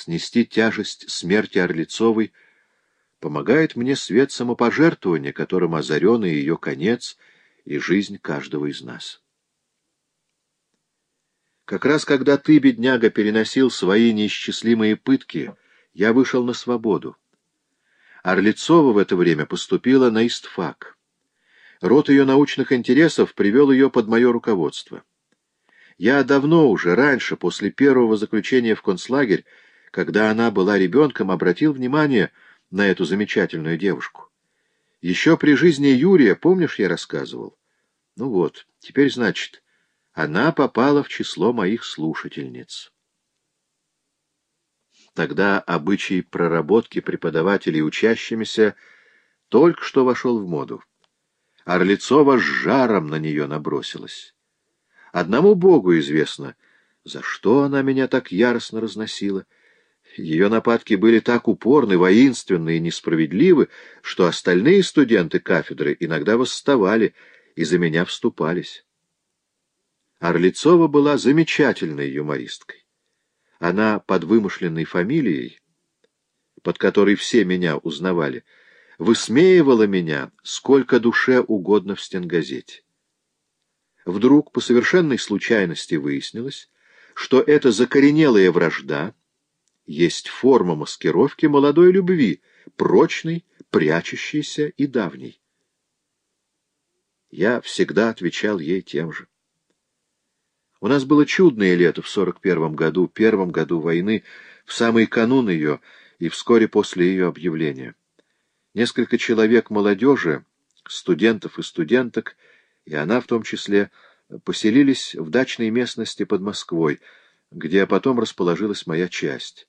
снести тяжесть смерти Орлицовой, помогает мне свет самопожертвования, которым озарен и ее конец, и жизнь каждого из нас. Как раз когда ты, бедняга, переносил свои неисчислимые пытки, я вышел на свободу. Орлицова в это время поступила на истфак. Род ее научных интересов привел ее под мое руководство. Я давно уже, раньше, после первого заключения в концлагерь, когда она была ребенком, обратил внимание на эту замечательную девушку. Еще при жизни Юрия, помнишь, я рассказывал? Ну вот, теперь, значит, она попала в число моих слушательниц. Тогда обычай проработки преподавателей учащимися только что вошел в моду. Орлицова с жаром на нее набросилась. Одному Богу известно, за что она меня так яростно разносила. Ее нападки были так упорны, воинственны и несправедливы, что остальные студенты кафедры иногда восставали и за меня вступались. Орлицова была замечательной юмористкой. Она под вымышленной фамилией, под которой все меня узнавали, высмеивала меня сколько душе угодно в стенгазете. Вдруг по совершенной случайности выяснилось, что эта закоренелая вражда есть форма маскировки молодой любви, прочной, прячущейся и давней. Я всегда отвечал ей тем же. У нас было чудное лето в сорок первом году, первом году войны, в самый канун ее и вскоре после ее объявления. Несколько человек молодежи, студентов и студенток, и она в том числе, поселились в дачной местности под Москвой, где потом расположилась моя часть.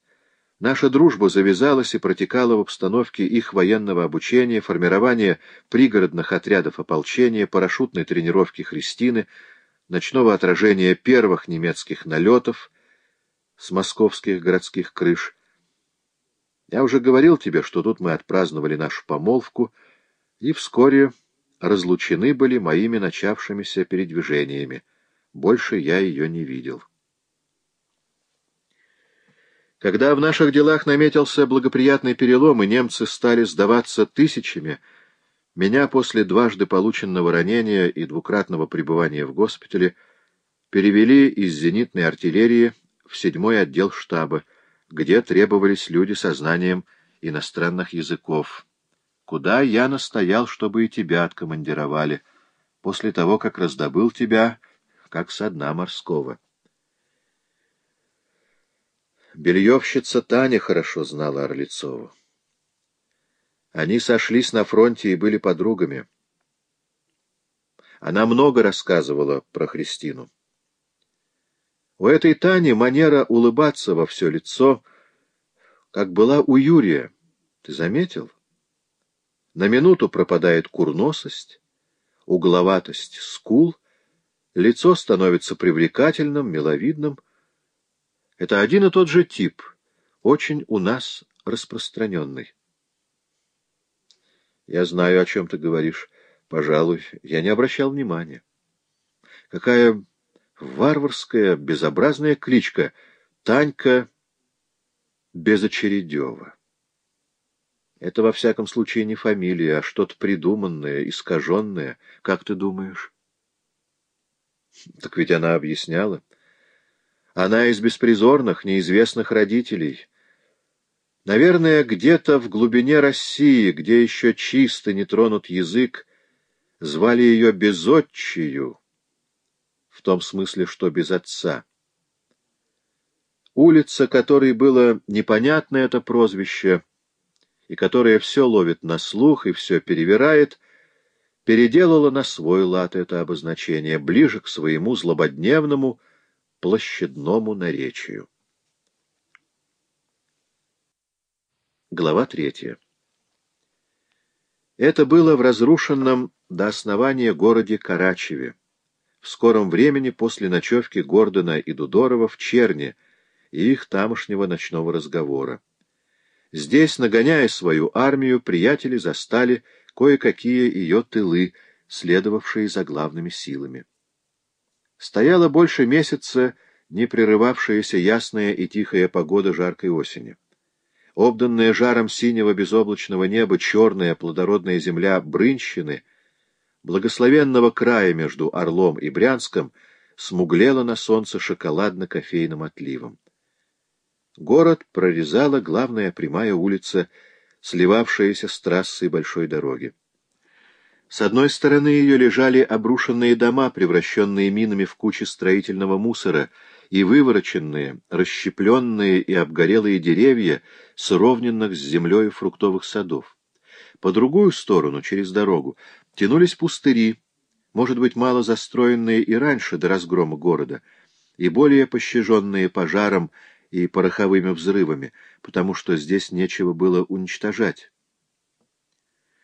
Наша дружба завязалась и протекала в обстановке их военного обучения, формирования пригородных отрядов ополчения, парашютной тренировки Христины — ночного отражения первых немецких налетов с московских городских крыш. Я уже говорил тебе, что тут мы отпраздновали нашу помолвку и вскоре разлучены были моими начавшимися передвижениями. Больше я ее не видел. Когда в наших делах наметился благоприятный перелом, и немцы стали сдаваться тысячами, меня после дважды полученного ранения и двукратного пребывания в госпитале перевели из зенитной артиллерии в седьмой отдел штаба, где требовались люди со знанием иностранных языков, куда я настоял, чтобы и тебя откомандировали, после того, как раздобыл тебя, как со дна морского. Бельевщица Таня хорошо знала Орлицову. Они сошлись на фронте и были подругами. Она много рассказывала про Христину. У этой Тани манера улыбаться во все лицо, как была у Юрия. Ты заметил? На минуту пропадает курносость, угловатость скул, лицо становится привлекательным, миловидным. Это один и тот же тип, очень у нас распространенный. Я знаю, о чем ты говоришь. Пожалуй, я не обращал внимания. Какая варварская, безобразная кличка Танька Безочередева. Это, во всяком случае, не фамилия, а что-то придуманное, искаженное. Как ты думаешь? Так ведь она объясняла. Она из беспризорных, неизвестных родителей — Наверное, где-то в глубине России, где еще чисто не тронут язык, звали ее Безотчию, в том смысле, что без отца. Улица, которой было непонятно это прозвище, и которая все ловит на слух и все перевирает, переделала на свой лад это обозначение, ближе к своему злободневному площадному наречию. Глава третья. Это было в разрушенном до основания городе Карачеве, в скором времени после ночевки Гордона и Дудорова в Черне и их тамошнего ночного разговора. Здесь, нагоняя свою армию, приятели застали кое-какие ее тылы, следовавшие за главными силами. Стояло больше месяца не прерывавшаяся ясная и тихая погода жаркой осени. Обданная жаром синего безоблачного неба черная плодородная земля Брынщины, благословенного края между Орлом и Брянском, смуглела на солнце шоколадно-кофейным отливом. Город прорезала главная прямая улица, сливавшаяся с трассой большой дороги. С одной стороны ее лежали обрушенные дома, превращенные минами в кучи строительного мусора, и вывороченные, расщепленные и обгорелые деревья сровненных с землей фруктовых садов. По другую сторону, через дорогу, тянулись пустыри, может быть, мало застроенные и раньше до разгрома города, и более пощаженные пожаром и пороховыми взрывами, потому что здесь нечего было уничтожать.